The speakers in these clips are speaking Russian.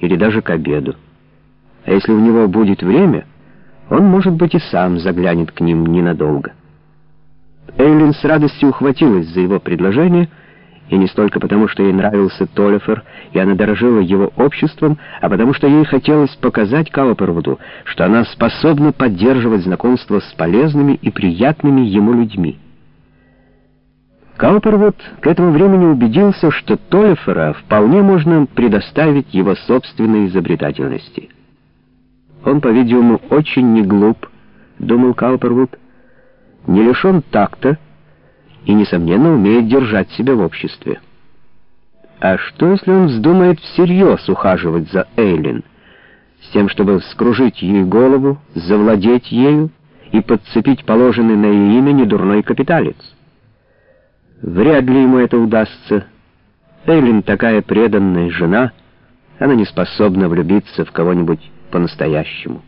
или даже к обеду. А если у него будет время, он, может быть, и сам заглянет к ним ненадолго. Эйлин с радостью ухватилась за его предложение, и не столько потому, что ей нравился Толлифер, и она дорожила его обществом, а потому что ей хотелось показать Каупервуду, что она способна поддерживать знакомство с полезными и приятными ему людьми. Каупервуд к этому времени убедился, что Толлифера вполне можно предоставить его собственной изобретательности. Он, по-видимому, очень не глуп, думал Каупервуд, не лишен такта и, несомненно, умеет держать себя в обществе. А что, если он вздумает всерьез ухаживать за Эйлин, с тем, чтобы вскружить ей голову, завладеть ею и подцепить положенный на ее имя недурной капиталец? Вряд ли ему это удастся. Эйлин такая преданная жена, она не способна влюбиться в кого-нибудь по-настоящему.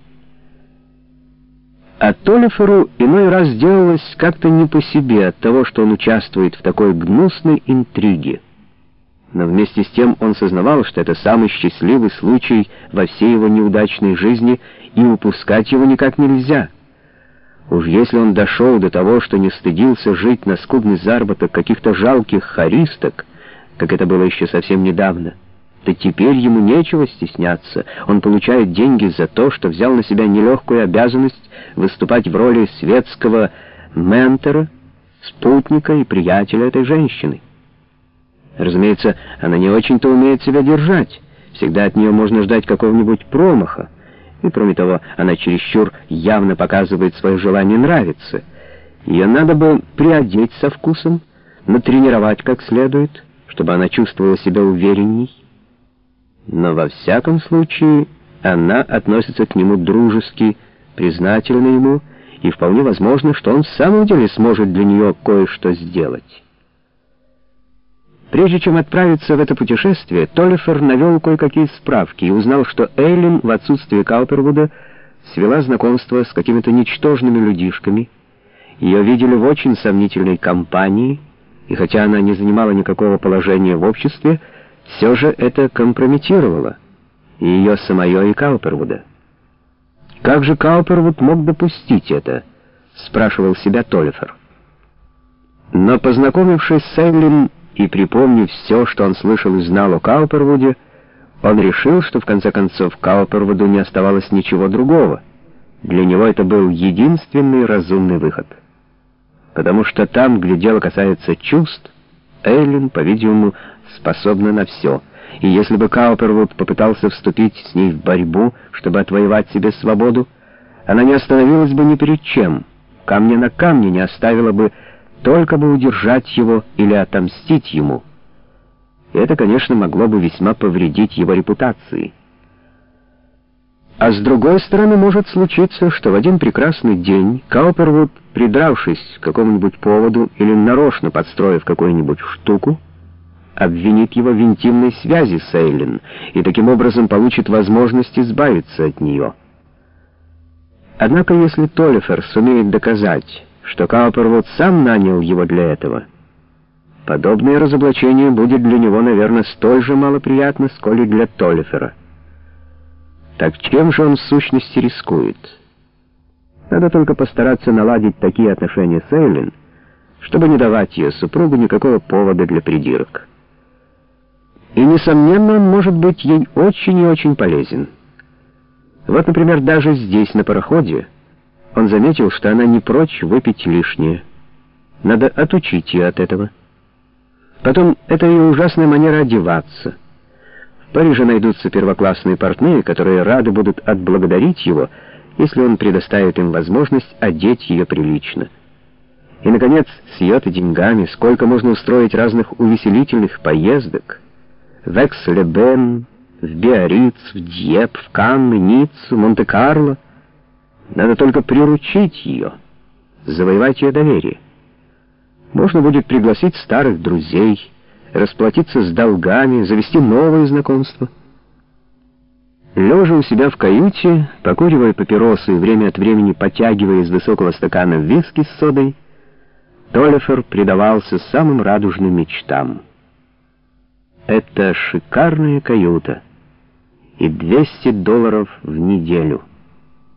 А Толлиферу иной раз делалось как-то не по себе от того, что он участвует в такой гнусной интриге. Но вместе с тем он сознавал, что это самый счастливый случай во всей его неудачной жизни, и упускать его никак нельзя. Уж если он дошел до того, что не стыдился жить на скудный заработок каких-то жалких харисток, как это было еще совсем недавно, то теперь ему нечего стесняться. Он получает деньги за то, что взял на себя нелегкую обязанность выступать в роли светского ментора, спутника и приятеля этой женщины. Разумеется, она не очень-то умеет себя держать. Всегда от нее можно ждать какого-нибудь промаха. И, кроме того, она чересчур явно показывает свое желание нравиться. Ее надо бы приодеть со вкусом, натренировать как следует, чтобы она чувствовала себя уверенней но во всяком случае она относится к нему дружески, признательна ему, и вполне возможно, что он в самом деле сможет для нее кое-что сделать. Прежде чем отправиться в это путешествие, Толлифер навел кое-какие справки и узнал, что Эйлин в отсутствие Каупервуда свела знакомство с какими-то ничтожными людишками. Ее видели в очень сомнительной компании, и хотя она не занимала никакого положения в обществе, все же это компрометировало и ее самое, и Каупервуда. «Как же Каупервуд мог допустить это?» — спрашивал себя Толлифер. Но, познакомившись с Эйлин и припомнив все, что он слышал и знал о Каупервуде, он решил, что в конце концов Каупервуду не оставалось ничего другого. Для него это был единственный разумный выход. Потому что там, где дело касается чувств, Эйлин, по-видимому, способна на все. И если бы Каупервуд попытался вступить с ней в борьбу, чтобы отвоевать себе свободу, она не остановилась бы ни перед чем, камня на камне не оставила бы, только бы удержать его или отомстить ему. Это, конечно, могло бы весьма повредить его репутации. А с другой стороны, может случиться, что в один прекрасный день Каупервуд, придравшись к какому-нибудь поводу или нарочно подстроив какую-нибудь штуку, обвинит его в интимной связи с Эйлин и таким образом получит возможность избавиться от нее. Однако если Толлифер сумеет доказать, что Каупервуд сам нанял его для этого, подобное разоблачение будет для него, наверное, столь же малоприятно, сколь и для Толлифера. Так чем же он в сущности рискует? Надо только постараться наладить такие отношения с Эйлин, чтобы не давать ее супругу никакого повода для придирок. И, несомненно, он может быть ей очень и очень полезен. Вот, например, даже здесь, на пароходе, он заметил, что она не прочь выпить лишнее. Надо отучить ее от этого. Потом, это ее ужасная манера одеваться. В Париже найдутся первоклассные портные, которые рады будут отблагодарить его, если он предоставит им возможность одеть ее прилично. И, наконец, с ее-то деньгами сколько можно устроить разных увеселительных поездок — в Экс-Лебен, в Биарриц, в Дьеп, в Канны, Ниццу, Монте-Карло. Надо только приручить ее, завоевать ее доверие. Можно будет пригласить старых друзей, расплатиться с долгами, завести новые знакомства. Лежа у себя в каюте, покуривая папиросы и время от времени потягивая из высокого стакана виски с содой, Толлифер предавался самым радужным мечтам. Это шикарная каюта. И 200 долларов в неделю.